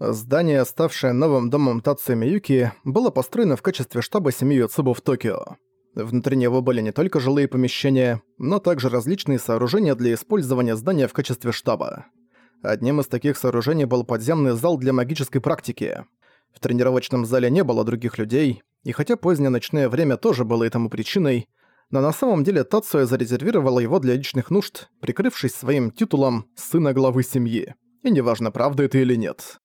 Здание, ставшее новым домом Тацу Миюки, было построено в качестве штаба семьи Юцубу в Токио. Внутри него были не только жилые помещения, но также различные сооружения для использования здания в качестве штаба. Одним из таких сооружений был подземный зал для магической практики. В тренировочном зале не было других людей, и хотя позднее ночное время тоже было этому причиной, но на самом деле Тацуя зарезервировала его для личных нужд, прикрывшись своим титулом «сына главы семьи». И неважно, правда это или нет.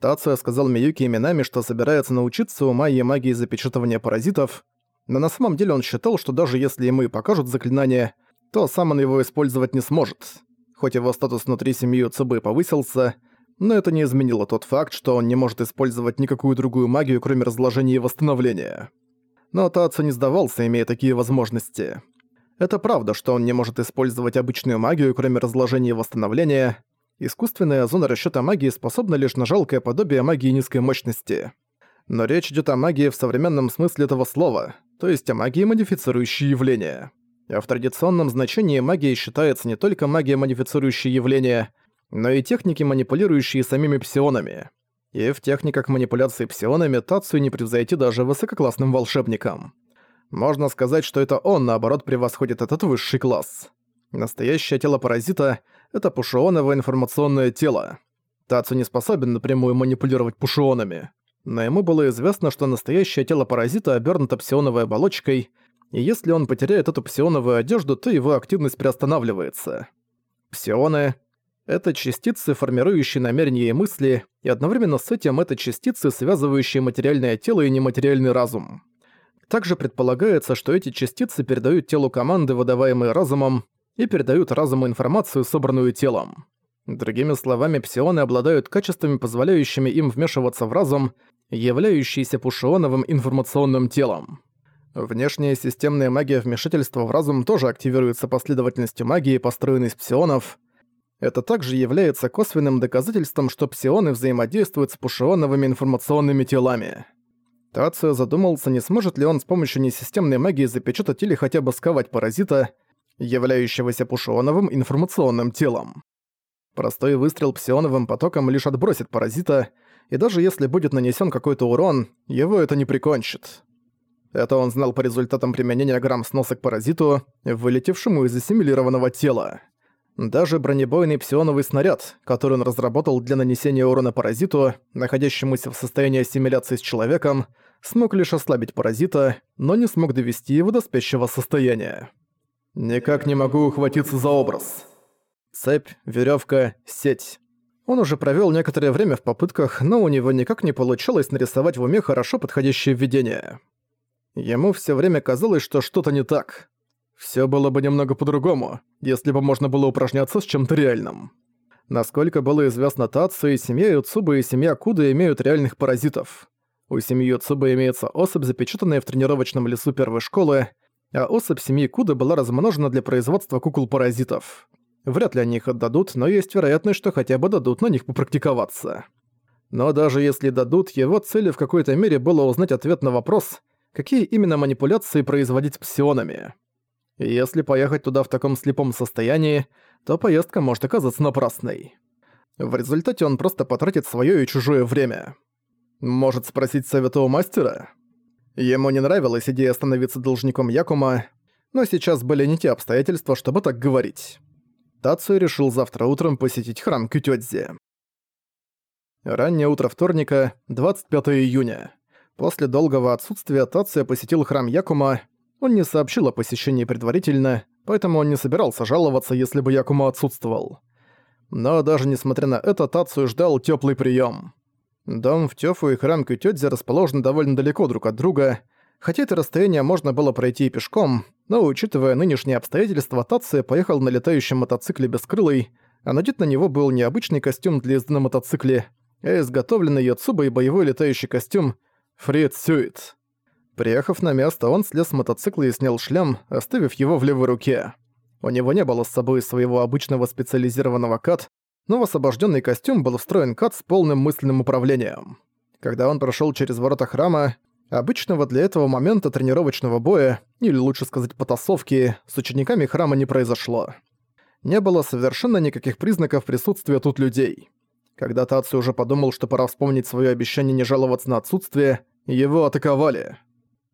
Тацуя сказал Миюки именами, что собирается научиться у Майи магии запечатывания паразитов, но на самом деле он считал, что даже если ему и покажут заклинание, то сам он его использовать не сможет. Хоть его статус внутри семьи Цубы повысился, но это не изменило тот факт, что он не может использовать никакую другую магию, кроме разложения и восстановления. Но Тацу не сдавался, имея такие возможности. Это правда, что он не может использовать обычную магию, кроме разложения и восстановления. Искусственная зона расчёта магии способна лишь на жалкое подобие магии низкой мощности. Но речь идёт о магии в современном смысле этого слова, то есть о магии, модифицирующей явления. А в традиционном значении магия считается не только магия, модифицирующая явления, но и техники, манипулирующие самими псионами. И в техниках манипуляции псионами Тацию не превзойти даже высококлассным волшебникам. Можно сказать, что это он, наоборот, превосходит этот высший класс. Настоящее тело паразита — это пушионовое информационное тело. Тацу не способен напрямую манипулировать пушионами. Но ему было известно, что настоящее тело паразита обернуто псионовой оболочкой, и если он потеряет эту псионовую одежду, то его активность приостанавливается. Псионы — это частицы, формирующие намерения и мысли, и одновременно с этим это частицы, связывающие материальное тело и нематериальный разум. Также предполагается, что эти частицы передают телу команды, выдаваемые разумом, и передают разуму информацию, собранную телом. Другими словами, псионы обладают качествами, позволяющими им вмешиваться в разум, являющийся пушионовым информационным телом. Внешняя системная магия вмешательства в разум тоже активируется последовательностью магии, построенной из псионов. Это также является косвенным доказательством, что псионы взаимодействуют с пушионовыми информационными телами. Тацио задумался, не сможет ли он с помощью несистемной магии запечатать или хотя бы сковать паразита, являющегося пушионовым информационным телом. Простой выстрел псионовым потоком лишь отбросит паразита, и даже если будет нанесен какой-то урон, его это не прикончит. Это он знал по результатам применения грамм сноса к паразиту, вылетевшему из ассимилированного тела. Даже бронебойный псионовый снаряд, который он разработал для нанесения урона паразиту, находящемуся в состоянии ассимиляции с человеком, смог лишь ослабить паразита, но не смог довести его до спящего состояния. «Никак не могу ухватиться за образ». Цепь, веревка, сеть. Он уже провел некоторое время в попытках, но у него никак не получалось нарисовать в уме хорошо подходящее введение. Ему все время казалось, что что-то не так. Все было бы немного по-другому, если бы можно было упражняться с чем-то реальным. Насколько было известно Тацу, и семья Юцуба и семья Куда имеют реальных паразитов. У семьи Юцуба имеется особь, запечатанная в тренировочном лесу первой школы, а особь семьи Куда была размножена для производства кукол-паразитов. Вряд ли они их отдадут, но есть вероятность, что хотя бы дадут на них попрактиковаться. Но даже если дадут, его целью в какой-то мере было узнать ответ на вопрос, какие именно манипуляции производить псионами. Если поехать туда в таком слепом состоянии, то поездка может оказаться напрасной. В результате он просто потратит свое и чужое время. Может спросить совета у мастера? Ему не нравилась идея становиться должником Якума, но сейчас были не те обстоятельства, чтобы так говорить. Тацию решил завтра утром посетить храм Кютёдзи. Раннее утро вторника, 25 июня. После долгого отсутствия Тация посетил храм Якума. Он не сообщил о посещении предварительно, поэтому он не собирался жаловаться, если бы Якума отсутствовал. Но даже несмотря на это, Тацию ждал теплый прием. Дом в Тёфу и храм Кютёдзи расположены довольно далеко друг от друга, хотя это расстояние можно было пройти и пешком, но учитывая нынешние обстоятельства, Тация поехал на летающем мотоцикле без крылой, а надет на него был необычный костюм для езды на мотоцикле, а изготовленный Йоцубой боевой летающий костюм — Фрид Сюит. Приехав на место, он слез с мотоцикла и снял шлем, оставив его в левой руке. У него не было с собой своего обычного специализированного кат, но в освобожденный костюм был встроен кат с полным мысленным управлением. Когда он прошел через ворота храма, обычного для этого момента тренировочного боя, или лучше сказать потасовки, с учениками храма не произошло. Не было совершенно никаких признаков присутствия тут людей. Когда Тацию уже подумал, что пора вспомнить свое обещание не жаловаться на отсутствие, его атаковали.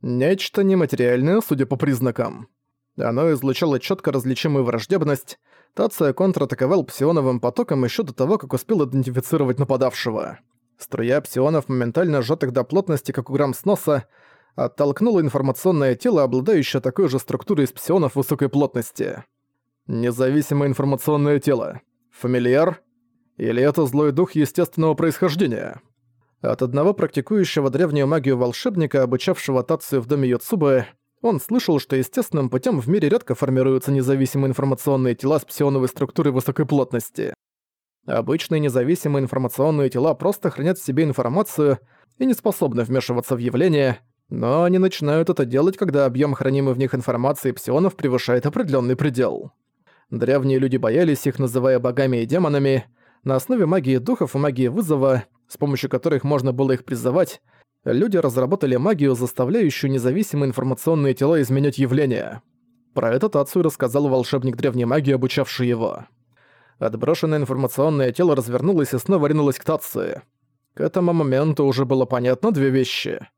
Нечто нематериальное, судя по признакам. Оно излучало четко различимую враждебность. Тация контратаковал псионовым потоком еще до того, как успел идентифицировать нападавшего. Струя псионов, моментально сжатых до плотности, как у грамм сноса, оттолкнула информационное тело, обладающее такой же структурой из псионов высокой плотности. Независимое информационное тело. Фамильяр? Или это злой дух естественного происхождения? От одного практикующего древнюю магию волшебника, обучавшего Тацию в доме Йоцубы, он слышал, что естественным путем в мире редко формируются независимые информационные тела с псионовой структурой высокой плотности. Обычные независимые информационные тела просто хранят в себе информацию и не способны вмешиваться в явления, но они начинают это делать, когда объем хранимой в них информации псионов превышает определенный предел. Древние люди боялись их, называя богами и демонами. На основе магии духов и магии вызова, с помощью которых можно было их призывать, люди разработали магию, заставляющую независимые информационные тела изменять явления. Про это Тацу рассказал волшебник древней магии, обучавший его. Отброшенное информационное тело развернулось и снова ринулось к Тации. К этому моменту уже было понятно две вещи.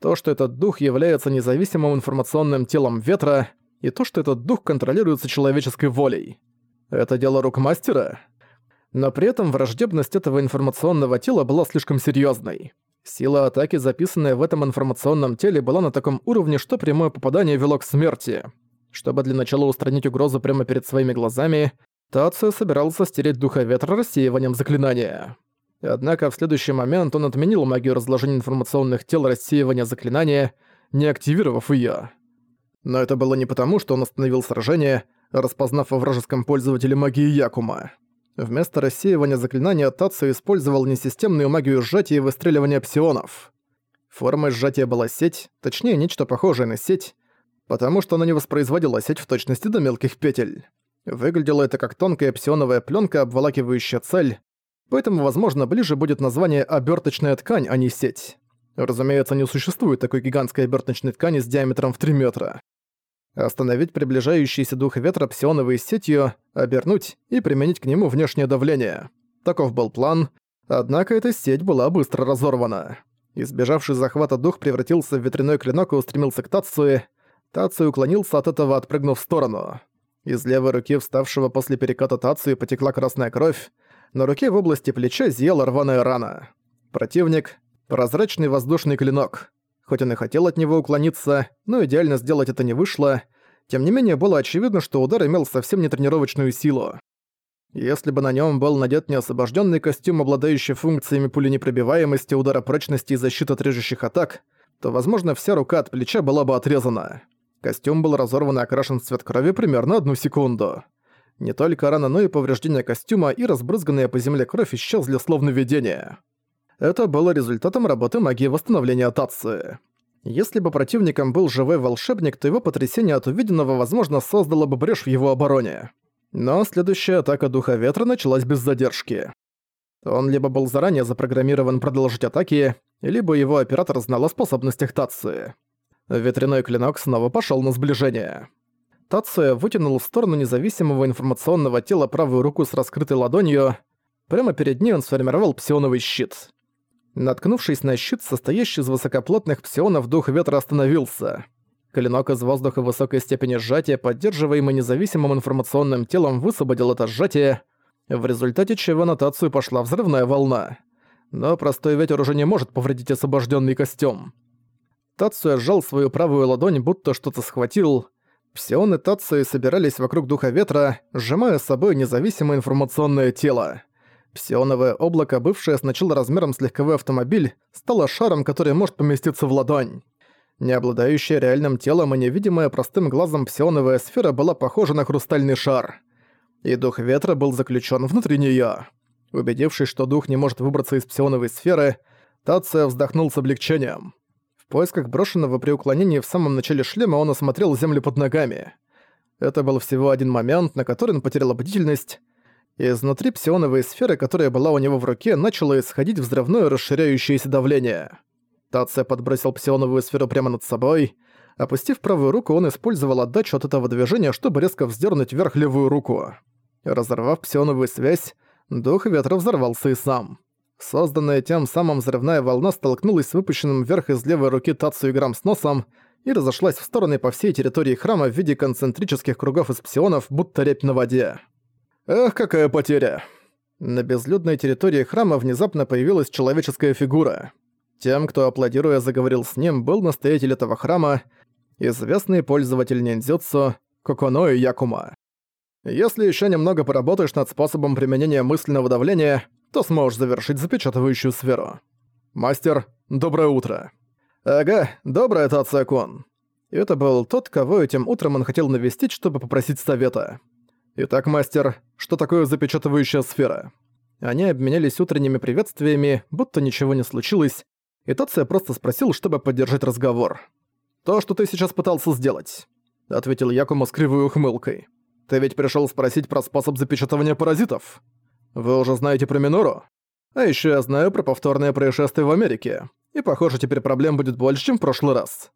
То, что этот дух является независимым информационным телом ветра, и то, что этот дух контролируется человеческой волей. Это дело рук мастера? Но при этом враждебность этого информационного тела была слишком серьезной. Сила атаки, записанная в этом информационном теле, была на таком уровне, что прямое попадание вело к смерти. Чтобы для начала устранить угрозу прямо перед своими глазами, Тацио собирался стереть духа ветра рассеиванием заклинания. Однако в следующий момент он отменил магию разложения информационных тел рассеивания заклинания, не активировав её. Но это было не потому, что он остановил сражение, распознав во вражеском пользователе магии Якума. Вместо рассеивания заклинания Тацу использовал несистемную магию сжатия и выстреливания псионов. Формой сжатия была сеть, точнее нечто похожее на сеть, потому что она не воспроизводила сеть в точности до мелких петель. Выглядело это как тонкая псионовая пленка, обволакивающая цель, поэтому, возможно, ближе будет название «оберточная ткань», а не «сеть». Разумеется, не существует такой гигантской оберточной ткани с диаметром в 3 метра. Остановить приближающийся дух ветра псионовой сетью, обернуть и применить к нему внешнее давление. Таков был план, однако эта сеть была быстро разорвана. Избежавший захвата дух превратился в ветряной клинок и устремился к Тацуе. Тацуи уклонился от этого, отпрыгнув в сторону. Из левой руки вставшего после переката Тацуи потекла красная кровь, на руке в области плеча зияла рваная рана. Противник — прозрачный воздушный клинок. Хоть он и хотел от него уклониться, но идеально сделать это не вышло. Тем не менее, было очевидно, что удар имел совсем не тренировочную силу. Если бы на нем был надет неосвобожденный костюм, обладающий функциями пуленепробиваемости, удара прочности и защиты от режущих атак, то, возможно, вся рука от плеча была бы отрезана. Костюм был разорван и окрашен в цвет крови примерно одну секунду. Не только рана, но и повреждение костюма и разбрызганная по земле кровь исчезли словно видение. Это было результатом работы магии восстановления Татсы. Если бы противником был живой волшебник, то его потрясение от увиденного, возможно, создало бы брешь в его обороне. Но следующая атака Духа Ветра началась без задержки. Он либо был заранее запрограммирован продолжить атаки, либо его оператор знал о способностях Татсы. Ветряной клинок снова пошел на сближение. Тация вытянул в сторону независимого информационного тела правую руку с раскрытой ладонью. Прямо перед ней он сформировал псионовый щит. Наткнувшись на щит, состоящий из высокоплотных псионов, дух ветра остановился. Клинок из воздуха высокой степени сжатия, поддерживаемый независимым информационным телом, высвободил это сжатие, в результате чего на Тацию пошла взрывная волна. Но простой ветер уже не может повредить освобожденный костюм. Тацуя сжал свою правую ладонь, будто что-то схватил. Псионы Тацуи собирались вокруг духа ветра, сжимая с собой независимое информационное тело. Псионовое облако, бывшее сначала размером с легковой автомобиль, стало шаром, который может поместиться в ладонь. Не обладающая реальным телом и невидимая простым глазом псионовая сфера была похожа на хрустальный шар. И дух ветра был заключен внутри нее. Убедившись, что дух не может выбраться из псионовой сферы, Тация вздохнул с облегчением. В поисках брошенного при уклонении в самом начале шлема он осмотрел землю под ногами. Это был всего один момент, на который он потерял бдительность, Изнутри псионовой сферы, которая была у него в руке, начало исходить взрывное расширяющееся давление. Тация подбросил псионовую сферу прямо над собой. Опустив правую руку, он использовал отдачу от этого движения, чтобы резко вздернуть вверх левую руку. Разорвав псионовую связь, дух ветра взорвался и сам. Созданная тем самым взрывная волна столкнулась с выпущенным вверх из левой руки Тацу Грамм с носом и разошлась в стороны по всей территории храма в виде концентрических кругов из псионов, будто рябь на воде. Эх, какая потеря! На безлюдной территории храма внезапно появилась человеческая фигура. Тем, кто аплодируя заговорил с ним, был настоятель этого храма, известный пользователь ниндзюцу Коконоэ Якума. Если еще немного поработаешь над способом применения мысленного давления, то сможешь завершить запечатывающую сферу. Мастер, доброе утро. Ага, доброе, Тацакон. Это был тот, кого этим утром он хотел навестить, чтобы попросить совета. Итак, мастер, что такое запечатывающая сфера? Они обменялись утренними приветствиями, будто ничего не случилось, и Тация просто спросил, чтобы поддержать разговор. «То, что ты сейчас пытался сделать», — ответил Якума с кривой ухмылкой. «Ты ведь пришел спросить про способ запечатывания паразитов?» Вы уже знаете про Минору? А еще я знаю про повторное происшествие в Америке. И похоже, теперь проблем будет больше, чем в прошлый раз.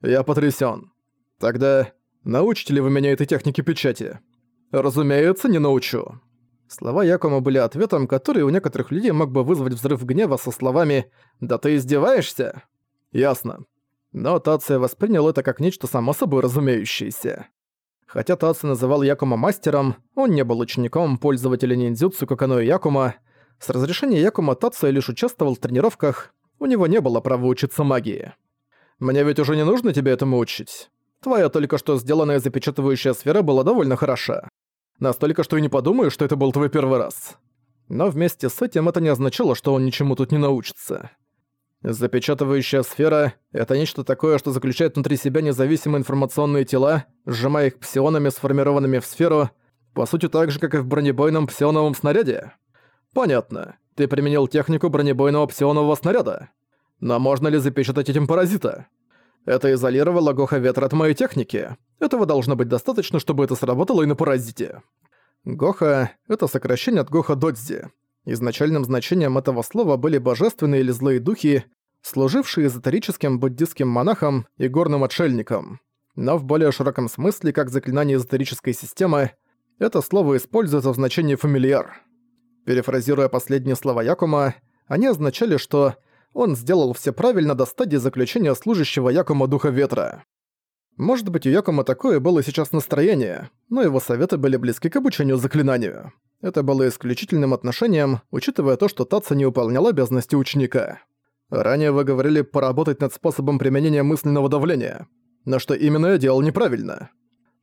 Я потрясен. Тогда научите ли вы меня этой технике печати? Разумеется, не научу. Слова Якома были ответом, который у некоторых людей мог бы вызвать взрыв гнева со словами «Да ты издеваешься?» Ясно. Но Тация воспринял это как нечто само собой разумеющееся. Хотя Татсу называл Якума мастером, он не был учеником пользователя ниндзюцу Кокано и Якума. С разрешения Якума Татсу лишь участвовал в тренировках, у него не было права учиться магии. «Мне ведь уже не нужно тебя этому учить. Твоя только что сделанная запечатывающая сфера была довольно хороша. Настолько, что и не подумаю, что это был твой первый раз». Но вместе с этим это не означало, что он ничему тут не научится. Запечатывающая сфера — это нечто такое, что заключает внутри себя независимые информационные тела, сжимая их псионами, сформированными в сферу, по сути так же, как и в бронебойном псионовом снаряде. Понятно. Ты применил технику бронебойного псионового снаряда. Но можно ли запечатать этим паразита? Это изолировало Гоха Ветра от моей техники. Этого должно быть достаточно, чтобы это сработало и на паразите. Гоха — это сокращение от Гоха Додзи. Изначальным значением этого слова были божественные или злые духи, служившие эзотерическим буддистским монахам и горным отшельникам. Но в более широком смысле, как заклинание эзотерической системы, это слово используется в значении «фамильяр». Перефразируя последние слова Якума, они означали, что он сделал все правильно до стадии заключения служащего Якума Духа Ветра. Может быть, у Якума такое было сейчас настроение, но его советы были близки к обучению заклинанию. Это было исключительным отношением, учитывая то, что Татса не выполнял обязанности ученика. Ранее вы говорили поработать над способом применения мысленного давления, на что именно я делал неправильно.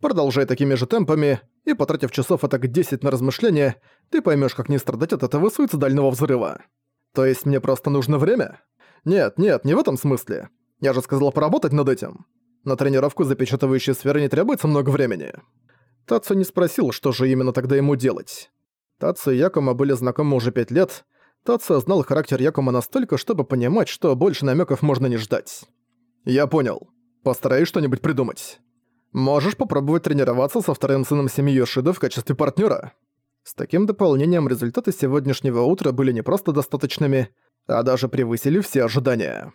Продолжай такими же темпами, и потратив часов атак 10 на размышления, ты поймешь, как не страдать от этого суицидального взрыва. То есть мне просто нужно время? Нет, нет, не в этом смысле. Я же сказал поработать над этим. На тренировку запечатывающей сферы не требуется много времени. Татсу не спросил, что же именно тогда ему делать. Татсу и Якума были знакомы уже пять лет. Татсу знал характер Якума настолько, чтобы понимать, что больше намеков можно не ждать. «Я понял. Постараюсь что-нибудь придумать. Можешь попробовать тренироваться со вторым сыном семьи Йошида в качестве партнера. С таким дополнением результаты сегодняшнего утра были не просто достаточными, а даже превысили все ожидания.